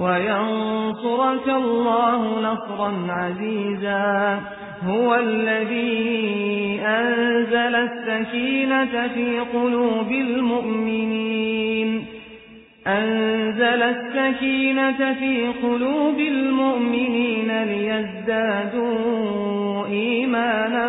وينصرك الله نصرا عزيزا. هو الذي أنزل السكينة في قلوب المؤمنين. أنزل السكينة في قلوب المؤمنين ليزدادوا إيمانا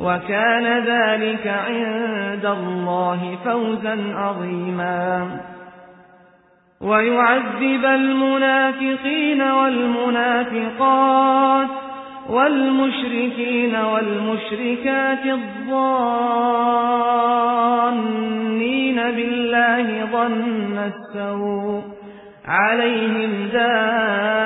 وكان ذلك عند الله فوزا عظيما. ويعذب المنافقين والمنافقات والمشركين والمشركات الظانين بالله ظن السوء عليهم دائرة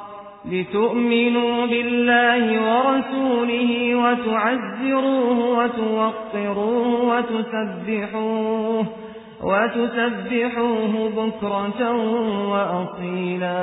لتؤمنوا بالله ورسوله وتعزروه وتوقروه وتسبحوه وتسبحوه بكرة وأصيلا.